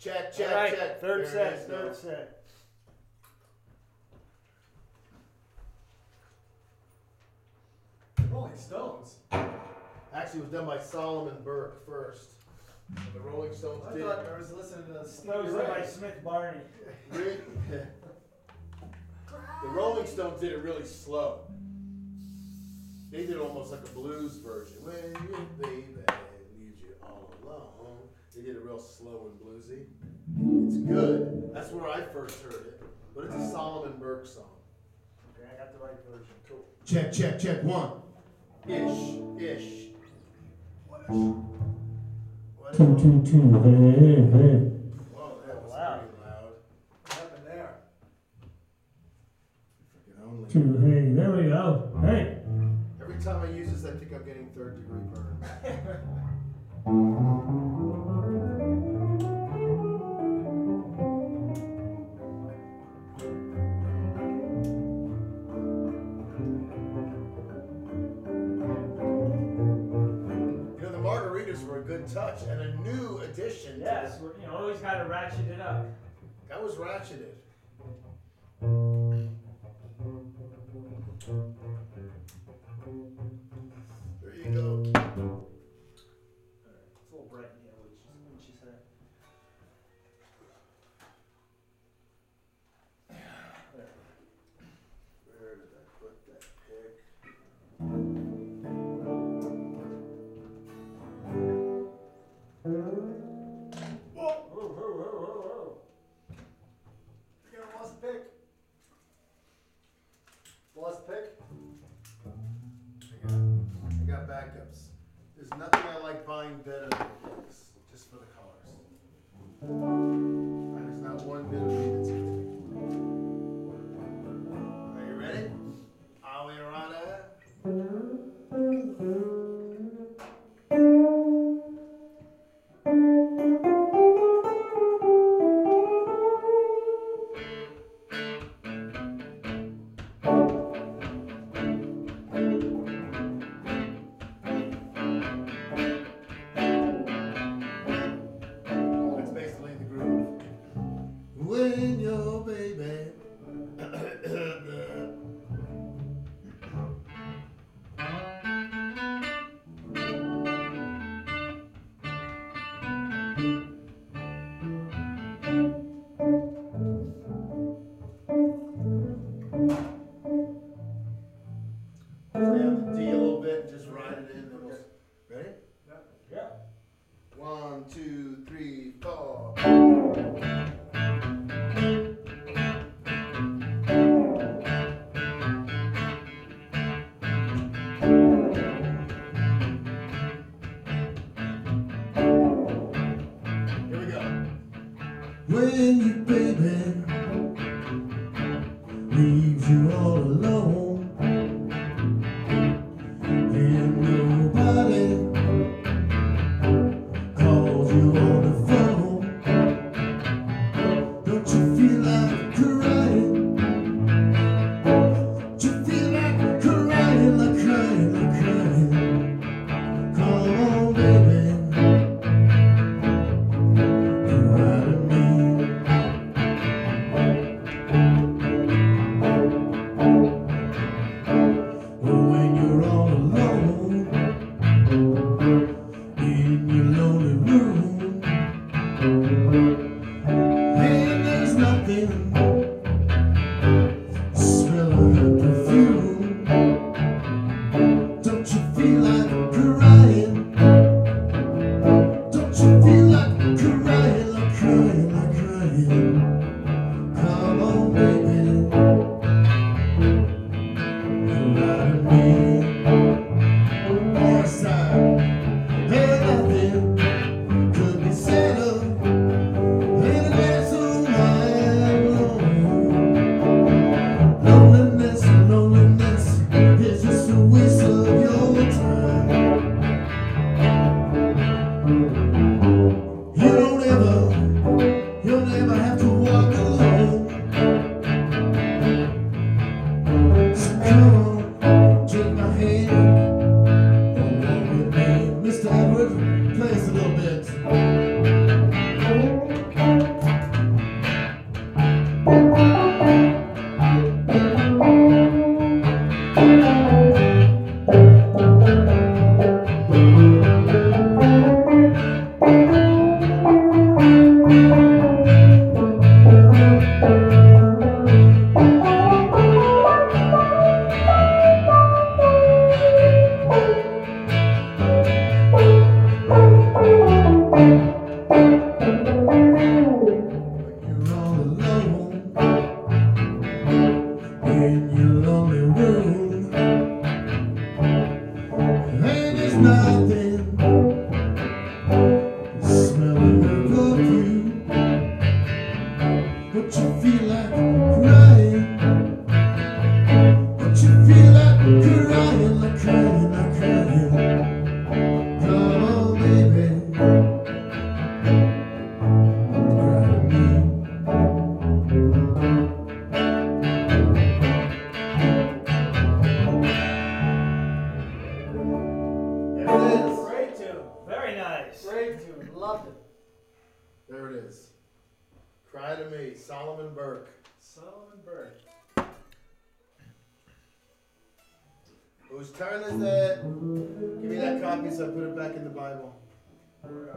Check, check, All right, check. third There it set, third though. set. Rolling Stones. Actually, it was done by Solomon Burke first. The Rolling Stones I did thought. I was listening to Stevie That was done by Smith Barney. The Rolling Stones did it really slow. They did almost like a blues version. When your baby leaves you all alone. get it real slow and bluesy. It's good. That's where I first heard it. But it's a oh. Solomon Burke song. Okay, I got the right version. Cool. Check, check, check. One. Ish, ish. What is? What Two, is? two, two, hey, hey. Whoa, that was Loud. pretty loud. What happened there? Freaking only. Two, hey, there we go. Hey. Every time I use this, I think I'm getting third degree burns. touch and a new addition. to Yes, you know, always got to ratchet it up. That was ratcheted. Lost pick. I got, I got backups. There's nothing I like buying better than this, just for the colors. And there's not one bit of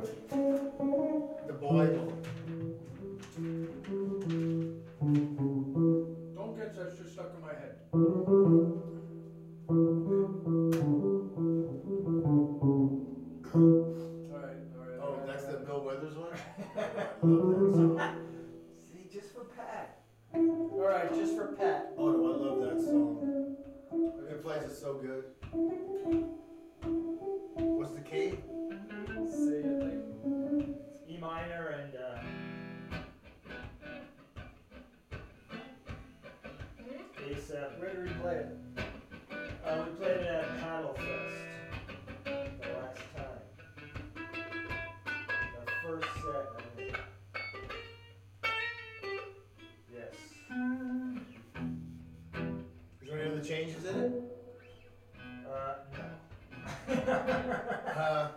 The Bible. Don't get that shit stuck in my head. Alright, alright. Oh, alright, that's the. Bill Withers one? I love that song. See, just for Pat. Alright, just for Pat. Oh, no, I love that song. It plays it so good. What's the key? Seven. Where do we play it? Uh, we played it at Paddle Fest the last time. The first set. I think. Yes. Is there any other changes in it? Uh, no. Uh,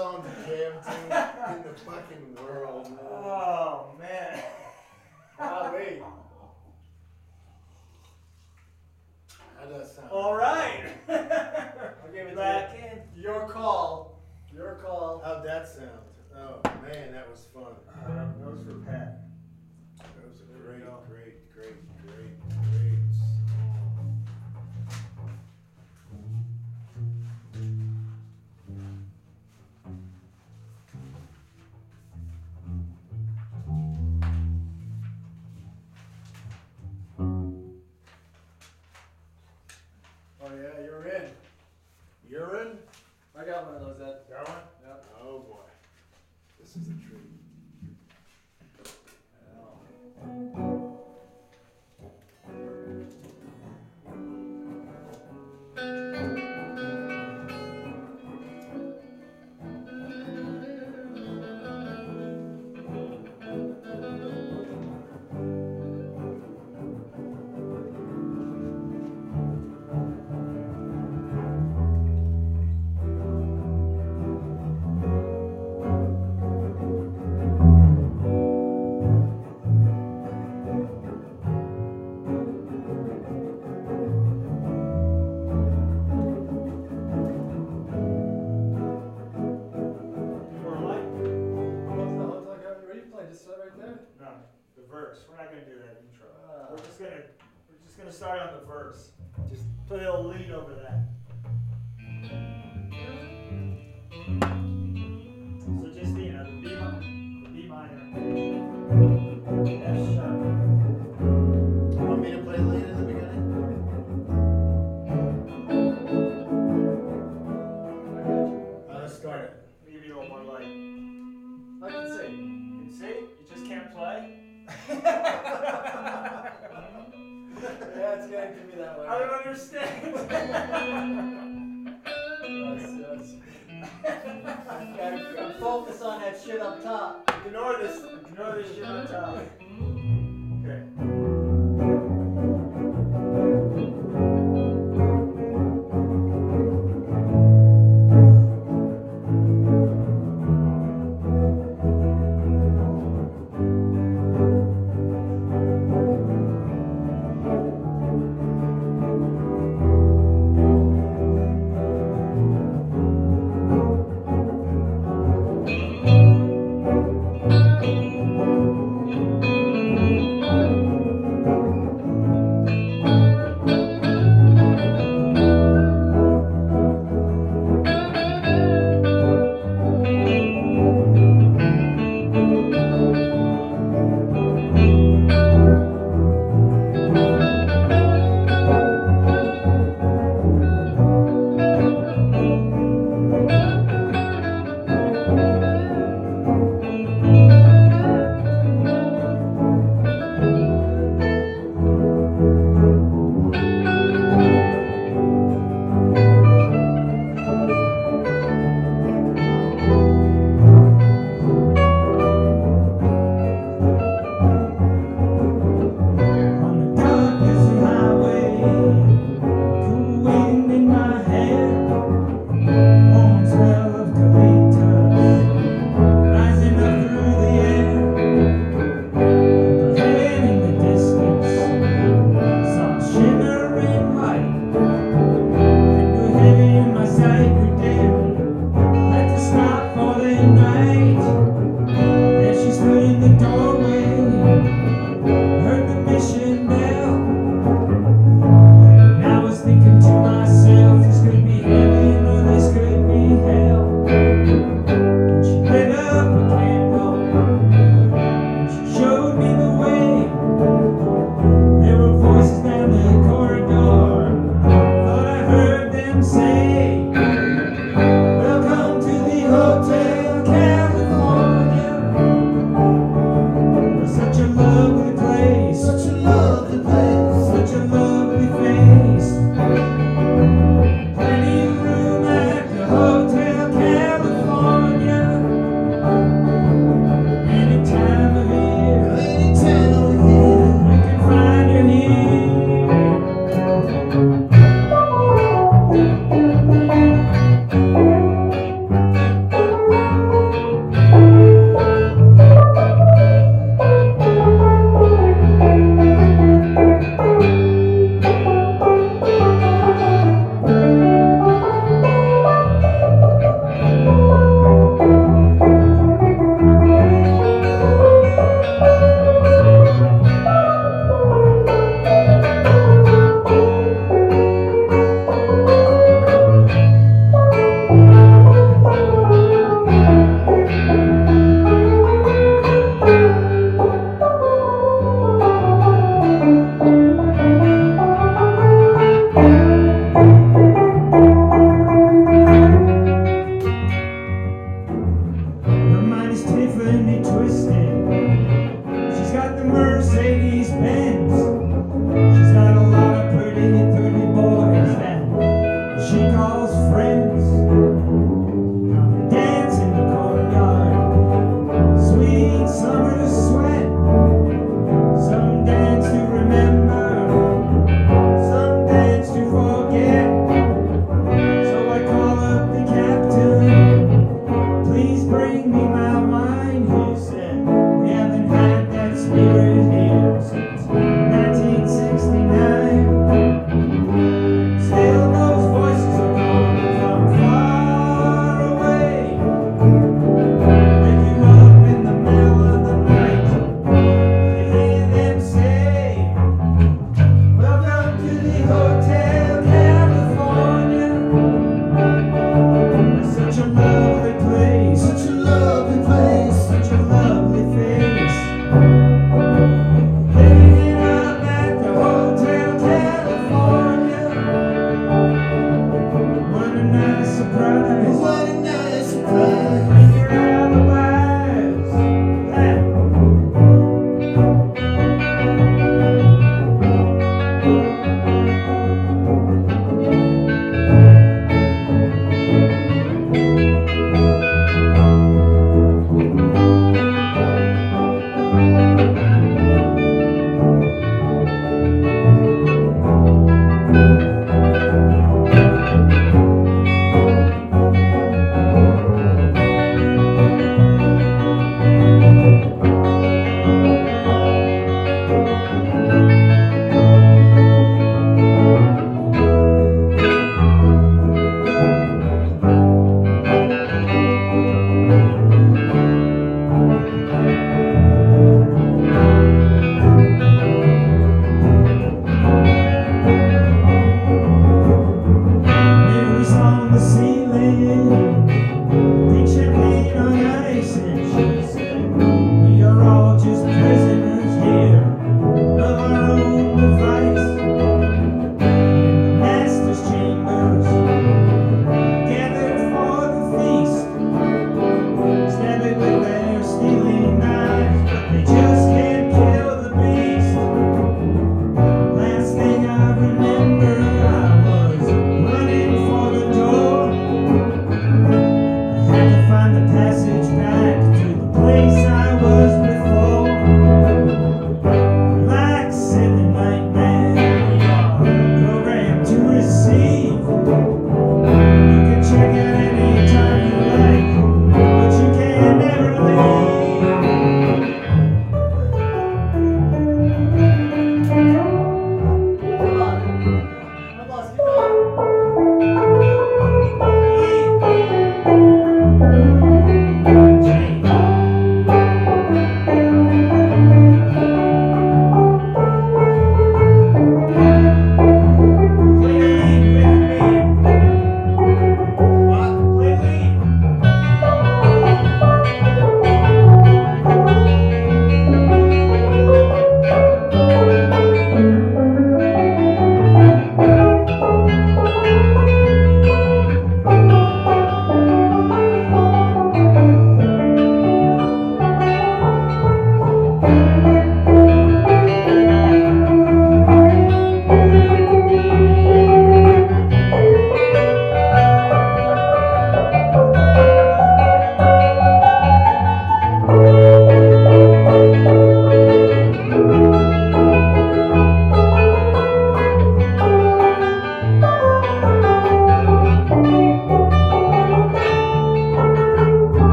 song to jam to in the fucking world? oh man. Golly. How How'd that sound? All right. I'll give it Back to in. you. Your call. Your call. How'd that sound? Oh man, that was fun. Uh, was for Pat. That was a There we great, go. great, great, great, great just gonna start on the verse. Just play a little lead over that. So just you know B minor, B minor, F sharp.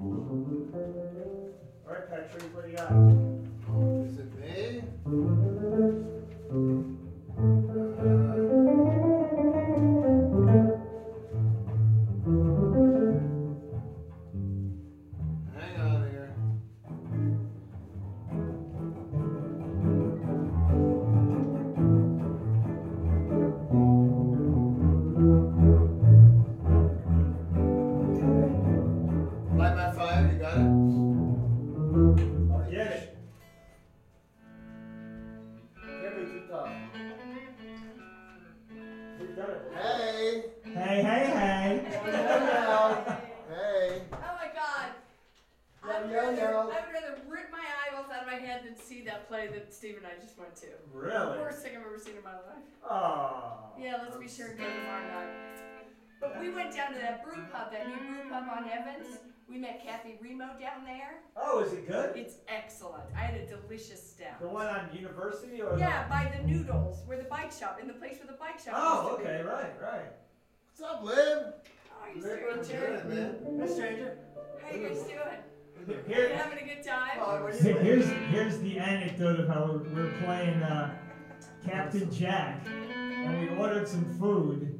All right, Patrick, what do you got? Is it me? Excellent. I had a delicious stout. The one on University or? Yeah, by the noodles, where the bike shop, in the place where the bike shop Oh, used to be. okay, right, right. What's up, Liv? How are you, Good, stranger? man. Hey, stranger. How you guys doing? You Here, having a good time? Here- Here's here's the anecdote of how we're, we're playing uh, Captain Jack, and we ordered some food,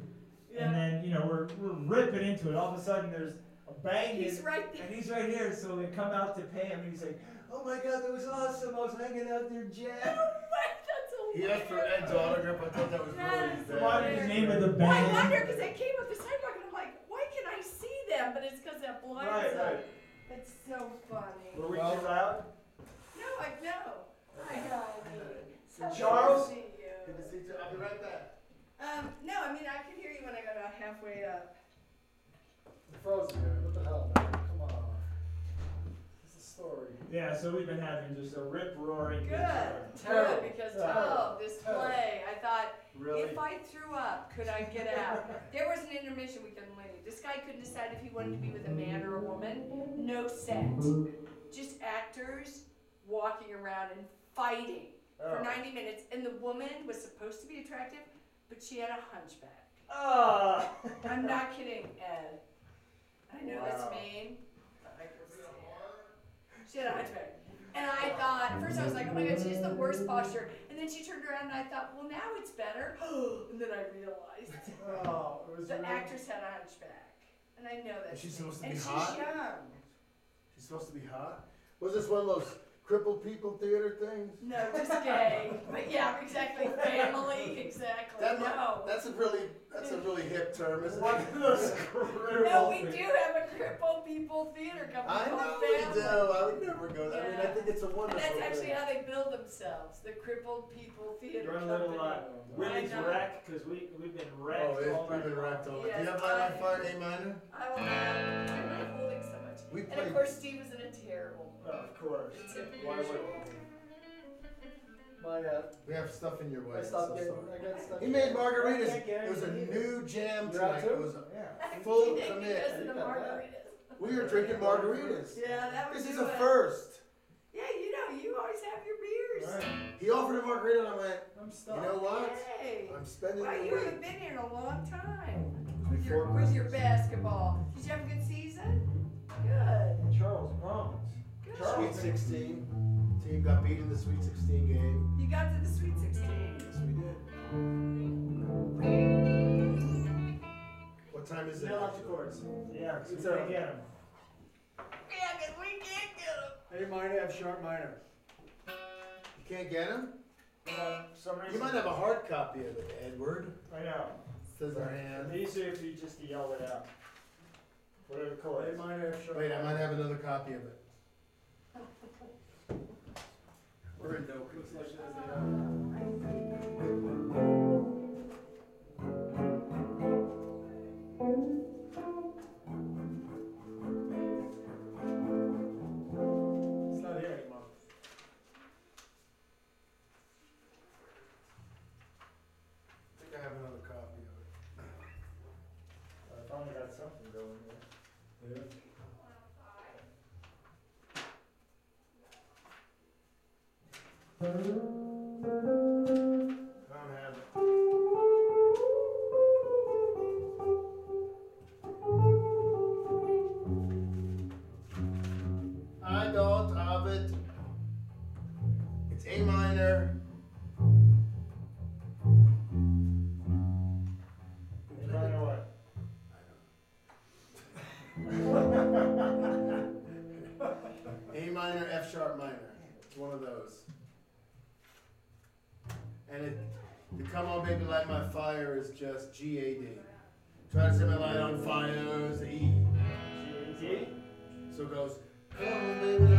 and then you know we're we're ripping into it. All of a sudden, there's a banging, He's right there. and he's right here. So we come out to pay him, and he's like, "Oh my God, that was awesome! I was hanging out there, Jack." That's He asked for Ed's autograph. I thought that was really Yes. bad. What is the name of the Well, I band? wonder because they came up the sidewalk and I'm like, why can I see them? But it's because that blind Right, side. right. It's so funny. were we Well- too loud? No, I know. I know. So good to Charles? see Good to you. see you. I'll be right back. Um, no, I mean I can hear you when I got about halfway up. You're frozen, dude. What the hell, man? Come on. It's a story. Yeah, so we've been having just a rip roaring. Good. Terrible. Good because Terrible. oh, this Terrible. play. I thought Really? if I threw up, could I get out? there was an intermission we couldn't leave. This guy couldn't decide if he wanted to be with a man or a woman. No set. Just actors walking around and fighting for Oh. 90 minutes. And the woman was supposed to be attractive, but she had a hunchback. Oh. I'm not kidding, Ed. I know that's Wow. mean. but I can see it. She had a hunchback. And I thought, at first I was like, oh my god, she has the worst posture. And then she turned around and I thought, well, now it's better. and then I realized Oh, it was the really- actress had a hunchback. And I know that. She's supposed to and be she's hot? young. She's supposed to be hot. Was this one of those crippled people theater things? No, just gay. but yeah, exactly. Family, exactly. That mu- no. That's a really that's a really hip term, isn't One it? of those No, we criminals. do have a crippled people theater company I know called we do. I would never go. there. I mean, I think it's a And wonderful that's actually thing. how they build themselves, the crippled people theater You're a company. little, uh, Willie's I know. because we, we've been wrecked Oh, all we've night been wrecked all night. Do you have line I- on fire, A minor? I will have, I'm not holding so much. We And of course, Steve was in a terrible Of course. Typical. Why would My, uh, We have stuff in your way. I stopped so getting, sorry. I got stuff. He made margaritas. It was a new jam You're out tonight. too? It was. Yeah. Full Because commit. of the You got that. margaritas. We are drinking margaritas. Yeah, that was This is a good. first. Yeah, you know, you always have your beers. Right. He offered a margarita, and I went. I'm You stuck. know what? Hey. I'm spending Wow, the you haven't been here in a long time. With Before your, with your basketball. Did you have a good season? Good. Charles Bronx. Good. Charles. Sweet 16. Team got beat in the Sweet 16 game. You got to the Sweet 16. Yes, we did. What time is it? Nail out the cords. Yeah, 'cause we It's can't get him. Yeah, because we can't get them. Hey, minor, F sharp minor. You can't get them? For some reason. You might have a hard copy of it, Edward. I know. Scissor hand. It's easier if you just yell it out. Whatever color. A minor, F sharp. Wait, I might have another copy of it. We're in dope. I So it goes,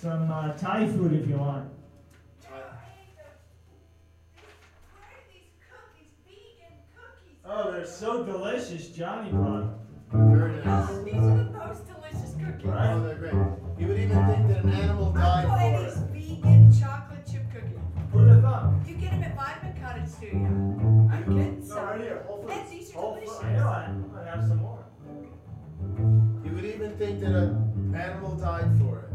some uh, Thai food if you want. Oh, they're so delicious, Johnny Pop. Very nice. Oh, these are the most delicious cookies. Right. Oh, they're great. You would even think that an animal died for Eddie's it. vegan chocolate chip cookie. Who'd have thought? You get them at Vitamin Cottage Studio. I'm getting No, right some. here, Whole Foods. And these are Whole delicious. Foods. I know, I- I'm gonna have some more. You would even think that an animal died for it.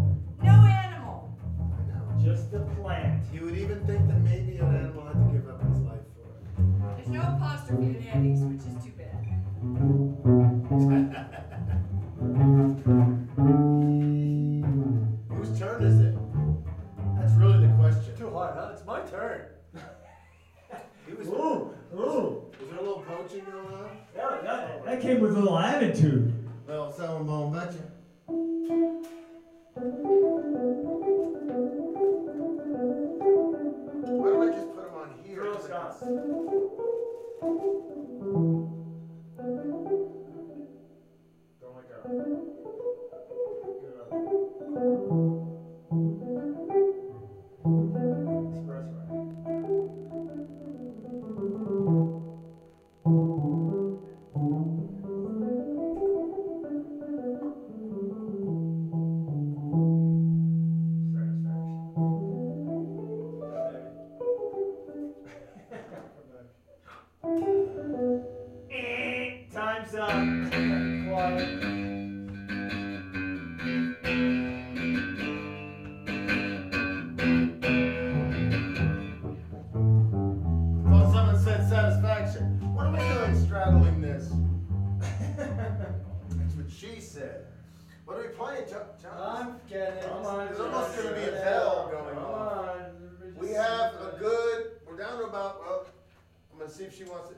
She said. What are we playing, John? I'm getting. Come on, There's almost gonna be a Yeah. bell going Come on. We have a good, we're down to about, well, I'm gonna see if she wants it.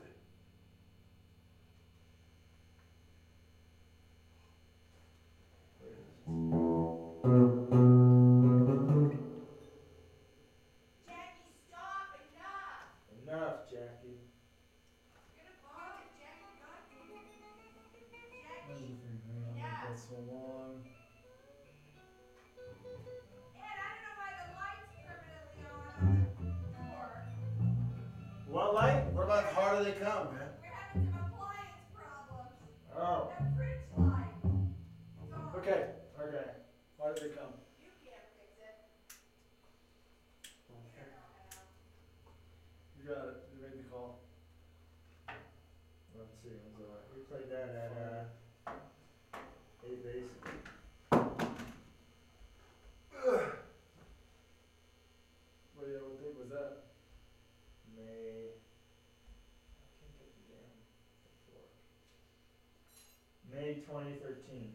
2013.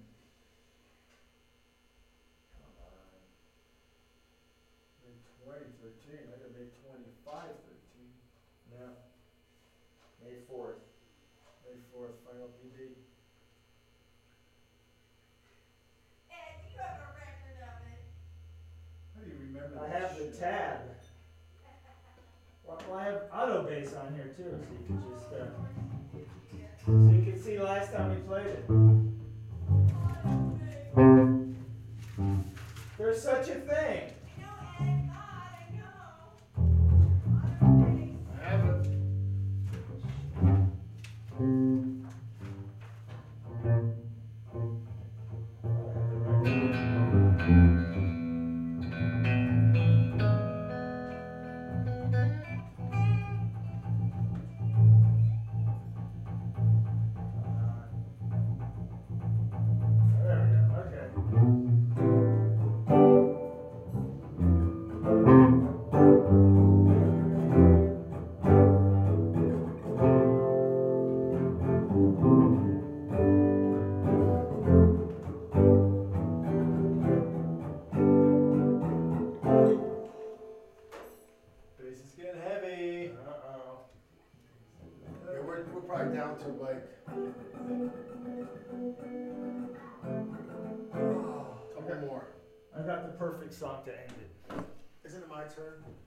Come on. May twenty thirteen. I got May twenty-five thirteen. No. May 4th. May fourth, final PD. Ed, do you have a record of it? How do you remember I that have the shit? tab. Well, well, I have auto base on here too, so you can just uh, so you can see last time we played it. There's such a thing. Song to end it. Isn't it my turn?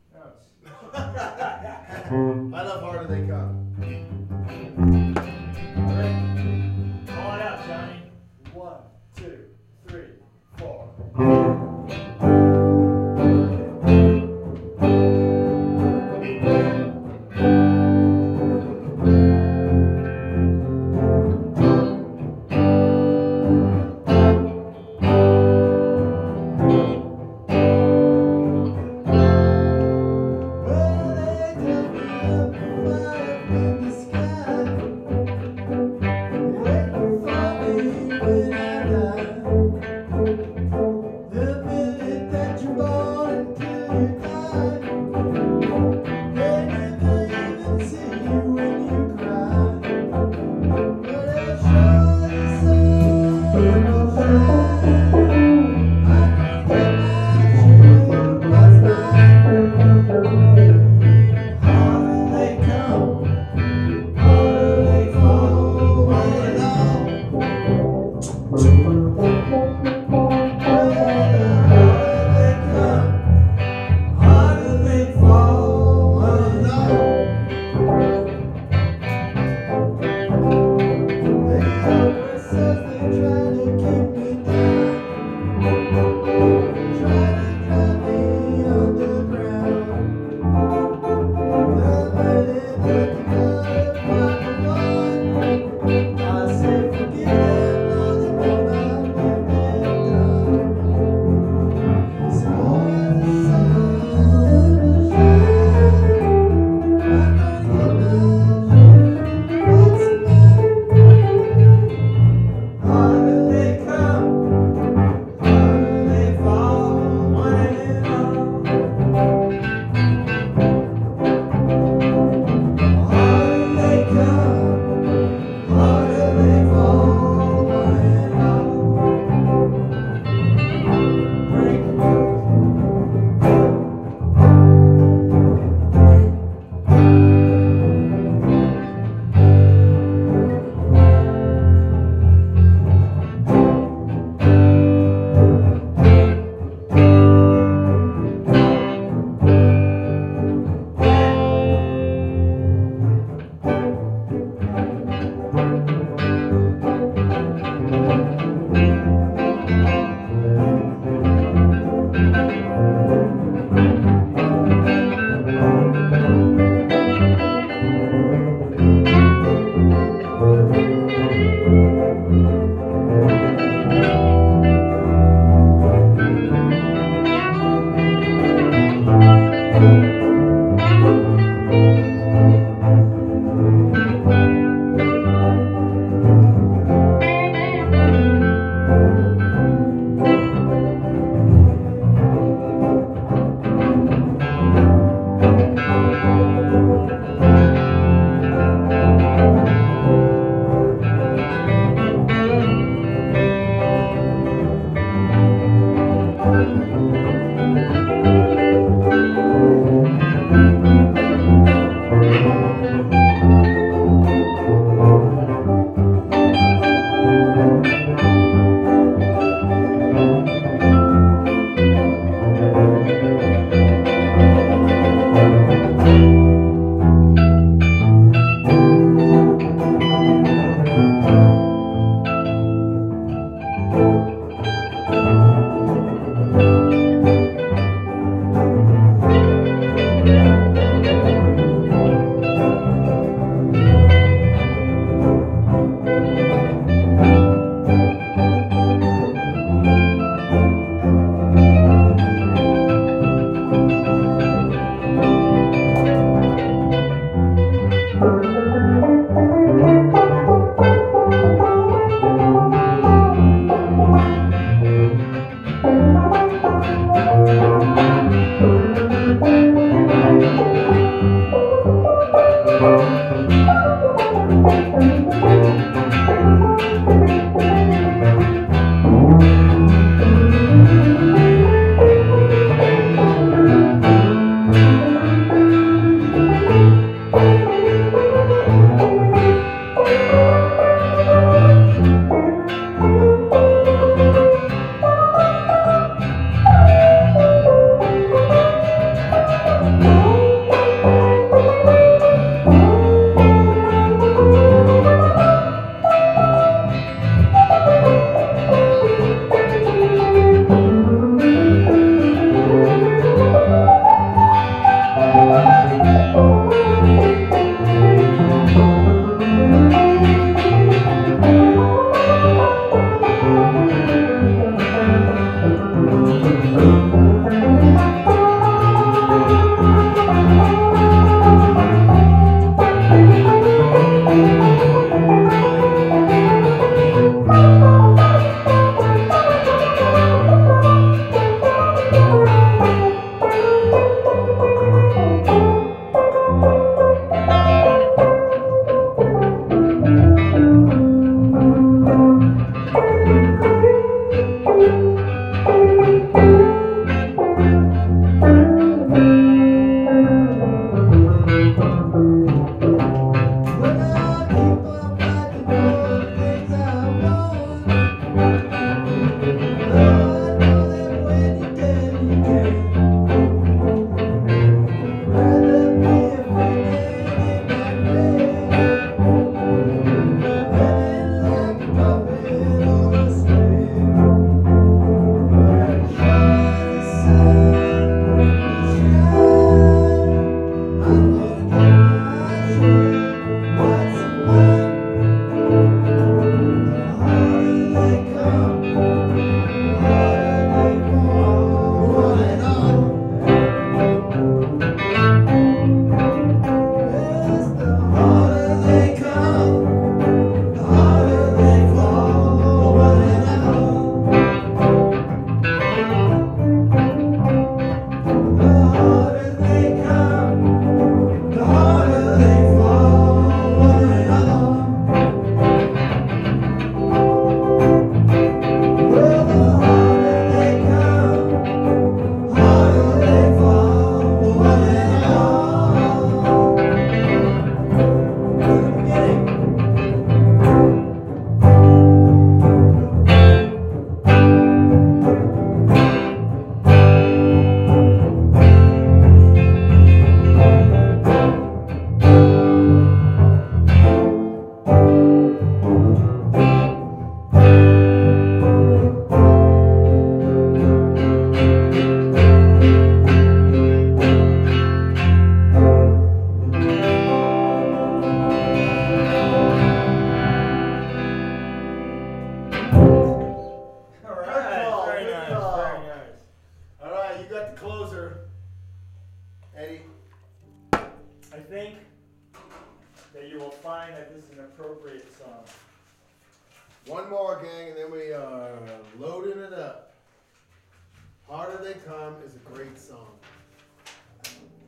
Harder They Come is a great song.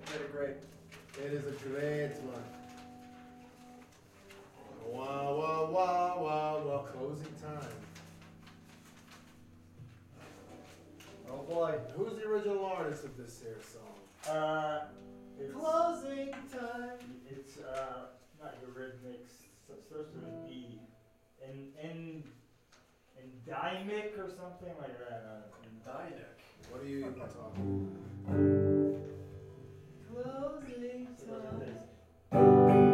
Very great. It is a great one. Wah, wah, wah, wah, wah, closing time. Oh boy. Who's the original artist of this here song? Uh, it's, Closing time. it's uh, not Eurythmics. It starts with a D. En, en, endemic or something like that. Uh, Dynick. What are you even talking Closing so look at this. Closing time.